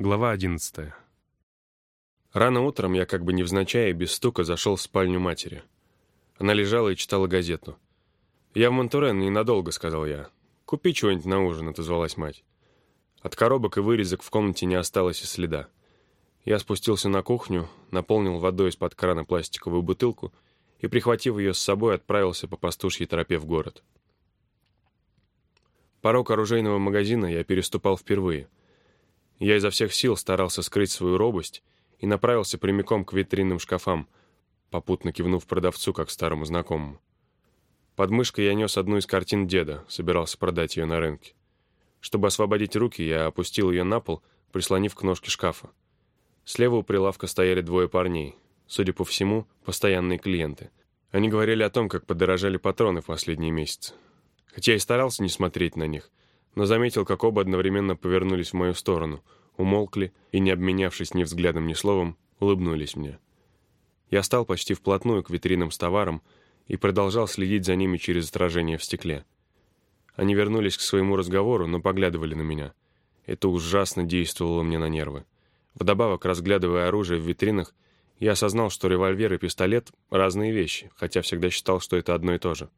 Глава 11. Рано утром я как бы невзначай и без стука зашел в спальню матери. Она лежала и читала газету. «Я в Монтурен ненадолго», — сказал я. «Купи чего-нибудь на ужин», — отозвалась мать. От коробок и вырезок в комнате не осталось и следа. Я спустился на кухню, наполнил водой из-под крана пластиковую бутылку и, прихватив ее с собой, отправился по пастушьей тропе в город. Порог оружейного магазина я переступал впервые — я изо всех сил старался скрыть свою робость и направился прямиком к витринным шкафам, попутно кивнув продавцу, как старому знакомому. Под мышкой я нес одну из картин деда, собирался продать ее на рынке. Чтобы освободить руки, я опустил ее на пол, прислонив к ножке шкафа. Слева у прилавка стояли двое парней, судя по всему, постоянные клиенты. Они говорили о том, как подорожали патроны в последние месяцы. Хотя я и старался не смотреть на них, но заметил, как оба одновременно повернулись в мою сторону, умолкли и, не обменявшись ни взглядом, ни словом, улыбнулись мне. Я стал почти вплотную к витринам с товаром и продолжал следить за ними через отражение в стекле. Они вернулись к своему разговору, но поглядывали на меня. Это ужасно действовало мне на нервы. Вдобавок, разглядывая оружие в витринах, я осознал, что револьвер и пистолет — разные вещи, хотя всегда считал, что это одно и то же.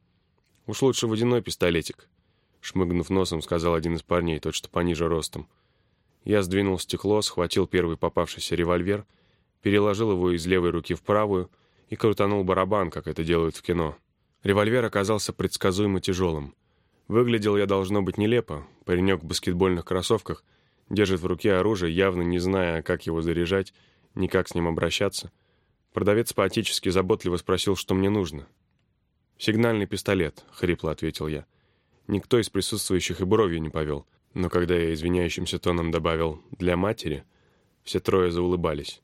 Уж лучше водяной пистолетик, Шмыгнув носом, сказал один из парней, тот, что пониже ростом. Я сдвинул стекло, схватил первый попавшийся револьвер, переложил его из левой руки в правую и крутанул барабан, как это делают в кино. Револьвер оказался предсказуемо тяжелым. Выглядел я, должно быть, нелепо. Паренек в баскетбольных кроссовках держит в руке оружие, явно не зная, как его заряжать, ни как с ним обращаться. Продавец поотечески заботливо спросил, что мне нужно. «Сигнальный пистолет», — хрипло ответил я. Никто из присутствующих и бровью не повел. Но когда я извиняющимся тоном добавил «для матери», все трое заулыбались.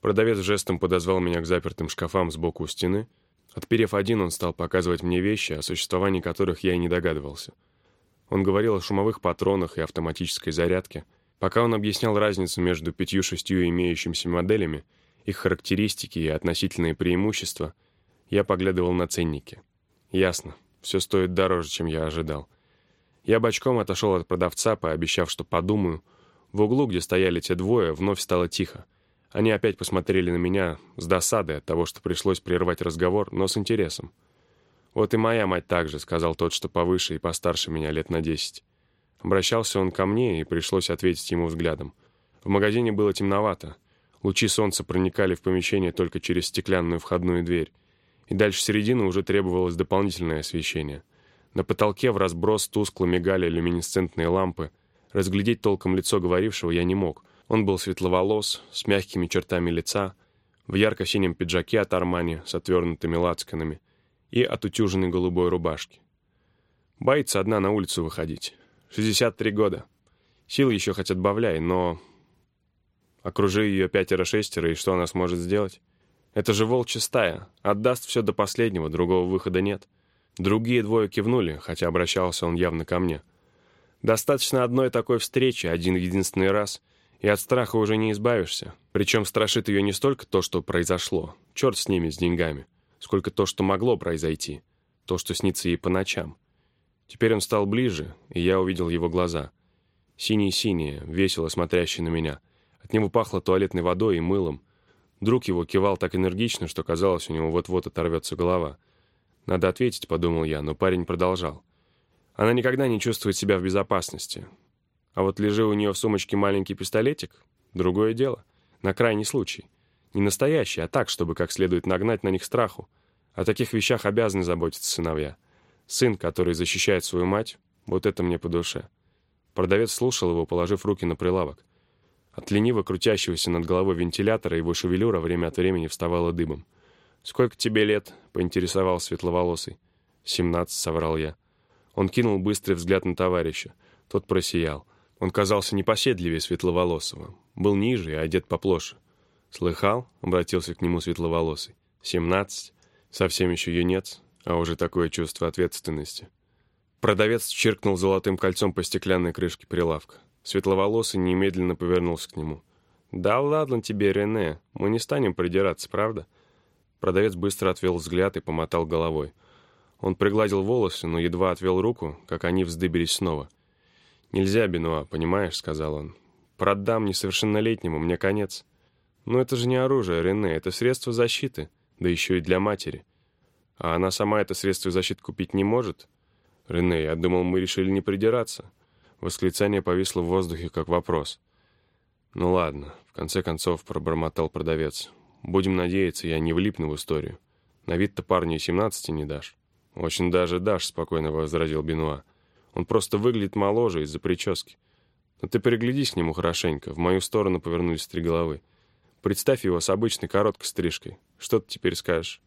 Продавец жестом подозвал меня к запертым шкафам сбоку у стены. Отперев один, он стал показывать мне вещи, о существовании которых я и не догадывался. Он говорил о шумовых патронах и автоматической зарядке. Пока он объяснял разницу между пятью-шестью имеющимися моделями, их характеристики и относительные преимущества, я поглядывал на ценники. Ясно, все стоит дороже, чем я ожидал. Я бочком отошел от продавца, пообещав, что подумаю. В углу, где стояли те двое, вновь стало тихо. Они опять посмотрели на меня с досадой от того, что пришлось прервать разговор, но с интересом. «Вот и моя мать также», — сказал тот, что повыше и постарше меня лет на десять. Обращался он ко мне, и пришлось ответить ему взглядом. В магазине было темновато. Лучи солнца проникали в помещение только через стеклянную входную дверь и дальше середины уже требовалось дополнительное освещение. На потолке в разброс тускло мигали люминесцентные лампы. Разглядеть толком лицо говорившего я не мог. Он был светловолос, с мягкими чертами лица, в ярко-синем пиджаке от Армани с отвернутыми лацканами и отутюженной голубой рубашке. Боится одна на улицу выходить. 63 года. Сил еще хоть отбавляй, но... Окружи ее пятеро-шестеро, и что она сможет сделать? Это же волчья стая. Отдаст все до последнего, другого выхода нет. Другие двое кивнули, хотя обращался он явно ко мне. Достаточно одной такой встречи, один единственный раз, и от страха уже не избавишься. Причем страшит ее не столько то, что произошло, черт с ними, с деньгами, сколько то, что могло произойти, то, что снится ей по ночам. Теперь он стал ближе, и я увидел его глаза. Синие-синие, весело смотрящие на меня. От него пахло туалетной водой и мылом, Друг его кивал так энергично, что казалось, у него вот-вот оторвется голова. «Надо ответить», — подумал я, но парень продолжал. «Она никогда не чувствует себя в безопасности. А вот лежи у нее в сумочке маленький пистолетик — другое дело. На крайний случай. Не настоящий, а так, чтобы как следует нагнать на них страху. О таких вещах обязаны заботиться сыновья. Сын, который защищает свою мать, вот это мне по душе». Продавец слушал его, положив руки на прилавок. От лениво крутящегося над головой вентилятора его шевелюра время от времени вставала дыбом. «Сколько тебе лет?» — поинтересовал светловолосый. «Семнадцать», — соврал я. Он кинул быстрый взгляд на товарища. Тот просиял. Он казался непоседливее светловолосого. Был ниже и одет поплоше. «Слыхал?» — обратился к нему светловолосый. «Семнадцать. Совсем еще юнец, а уже такое чувство ответственности». Продавец чиркнул золотым кольцом по стеклянной крышке прилавка. Светловолосый немедленно повернулся к нему. «Да ладно тебе, Рене, мы не станем придираться, правда?» Продавец быстро отвел взгляд и помотал головой. Он пригладил волосы, но едва отвел руку, как они вздыбились снова. «Нельзя, Бенуа, понимаешь?» — сказал он. Продам несовершеннолетнему, мне конец. Но это же не оружие, Рене, это средство защиты, да еще и для матери. А она сама это средство защиты купить не может? Рене, я думал, мы решили не придираться. Восклицание повисло в воздухе, как вопрос. Ну ладно, в конце концов пробормотал продавец. Будем надеяться, я не влипну в историю. На вид-то парню и семнадцати не дашь. Очень даже дашь, спокойно возразил Бенуа. Он просто выглядит моложе из-за прически. Но ты переглядись к нему хорошенько. В мою сторону повернулись три головы. Представь его с обычной короткой стрижкой. Что ты теперь скажешь?»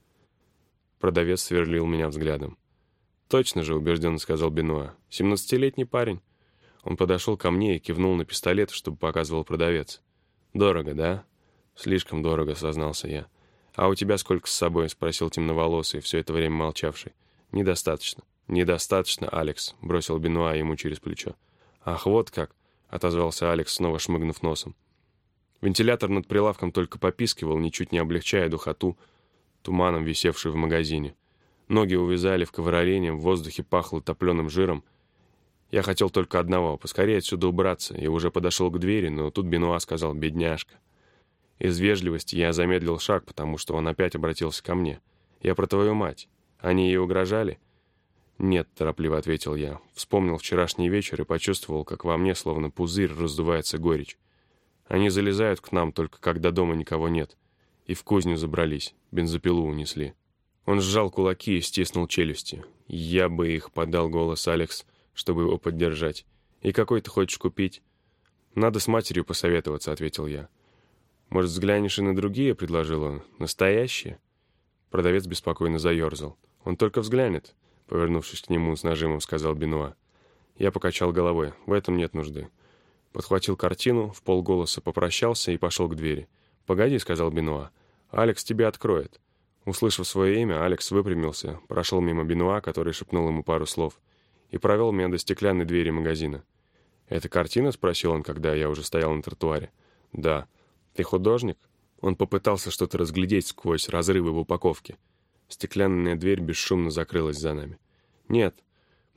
Продавец сверлил меня взглядом. «Точно же», — убежденно сказал Бенуа. «Семнадцатилетний парень». Он подошел ко мне и кивнул на пистолет, чтобы показывал продавец. «Дорого, да?» «Слишком дорого», — сознался я. «А у тебя сколько с собой?» — спросил темноволосый, все это время молчавший. «Недостаточно». «Недостаточно, Алекс», — бросил Бенуа ему через плечо. «Ах, вот как!» отозвался Алекс, снова шмыгнув носом. Вентилятор над прилавком только попискивал, ничуть не облегчая духоту, туманом, висевшую в магазине. Ноги увязали в ковролине, в воздухе пахло топленым жиром. Я хотел только одного — поскорее отсюда убраться, и уже подошел к двери, но тут Бенуа сказал «бедняжка». Из вежливости я замедлил шаг, потому что он опять обратился ко мне. «Я про твою мать. Они ей угрожали?» «Нет», — торопливо ответил я. Вспомнил вчерашний вечер и почувствовал, как во мне, словно пузырь, раздувается горечь. Они залезают к нам только когда дома никого нет. И в кузню забрались, бензопилу унесли. Он сжал кулаки и стиснул челюсти. «Я бы их», — подал голос Алекс, чтобы его поддержать. «И какой ты хочешь купить?» «Надо с матерью посоветоваться», — ответил я. «Может, взглянешь и на другие?» — предложил он. «Настоящие?» Продавец беспокойно заерзал. «Он только взглянет. Повернувшись к нему с нажимом, сказал Бенуа. Я покачал головой. В этом нет нужды. Подхватил картину, в полголоса попрощался и пошел к двери. «Погоди», — сказал Бенуа. «Алекс тебя откроет». Услышав свое имя, Алекс выпрямился, прошел мимо Бенуа, который шепнул ему пару слов, и провел меня до стеклянной двери магазина. «Это картина?» — спросил он, когда я уже стоял на тротуаре. «Да». «Ты художник?» Он попытался что-то разглядеть сквозь разрывы в упаковке. Стеклянная дверь бесшумно закрылась за нами. «Нет,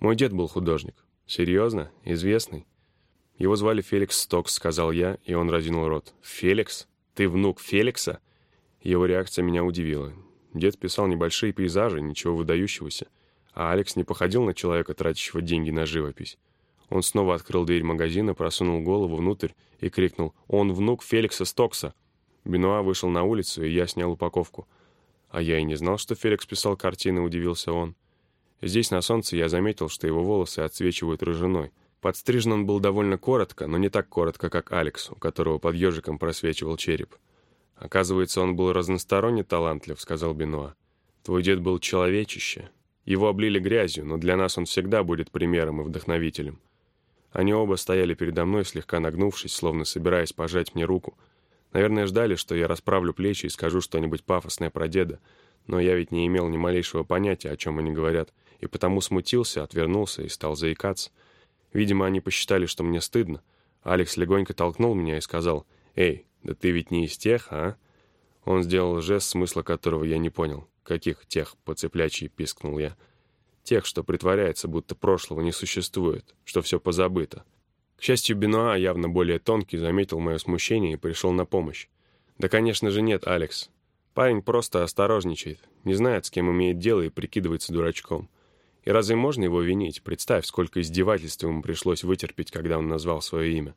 мой дед был художник. Серьезно? Известный?» «Его звали Феликс Стокс», — сказал я, и он разинул рот. «Феликс? Ты внук Феликса?» Его реакция меня удивила. Дед писал небольшие пейзажи, ничего выдающегося, а Алекс не походил на человека, тратящего деньги на живопись. Он снова открыл дверь магазина, просунул голову внутрь и крикнул «Он внук Феликса Стокса!» Бенуа вышел на улицу, и я снял упаковку. А я и не знал, что Феликс писал картины, удивился он. Здесь на солнце я заметил, что его волосы отсвечивают рыжиной. Подстрижен он был довольно коротко, но не так коротко, как Алекс, у которого под ежиком просвечивал череп. «Оказывается, он был разносторонне талантлив», — сказал Бенуа. «Твой дед был человечище. Его облили грязью, но для нас он всегда будет примером и вдохновителем». Они оба стояли передо мной, слегка нагнувшись, словно собираясь пожать мне руку — Наверное, ждали, что я расправлю плечи и скажу что-нибудь пафосное про деда, но я ведь не имел ни малейшего понятия, о чем они говорят, и потому смутился, отвернулся и стал заикаться. Видимо, они посчитали, что мне стыдно. Алекс легонько толкнул меня и сказал, «Эй, да ты ведь не из тех, а?» Он сделал жест, смысла которого я не понял. «Каких тех?» — поцеплячий пискнул я. «Тех, что притворяется, будто прошлого не существует, что все позабыто. К счастью, Бенуа, явно более тонкий, заметил мое смущение и пришел на помощь. «Да, конечно же, нет, Алекс. Парень просто осторожничает, не знает, с кем имеет дело и прикидывается дурачком. И разве можно его винить? Представь, сколько издевательств ему пришлось вытерпеть, когда он назвал свое имя».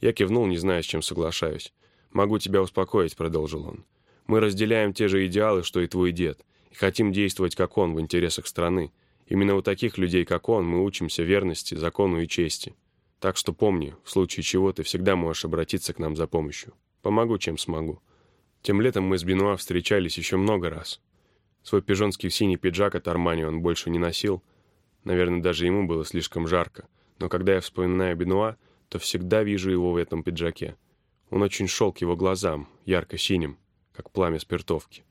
Я кивнул, не зная, с чем соглашаюсь. «Могу тебя успокоить», — продолжил он. «Мы разделяем те же идеалы, что и твой дед, и хотим действовать, как он, в интересах страны. Именно у таких людей, как он, мы учимся верности, закону и чести». Так что помни, в случае чего ты всегда можешь обратиться к нам за помощью. Помогу, чем смогу. Тем летом мы с Бенуа встречались еще много раз. Свой пижонский синий пиджак от Армани он больше не носил. Наверное, даже ему было слишком жарко. Но когда я вспоминаю Бенуа, то всегда вижу его в этом пиджаке. Он очень шел к его глазам, ярко-синим, как пламя спиртовки.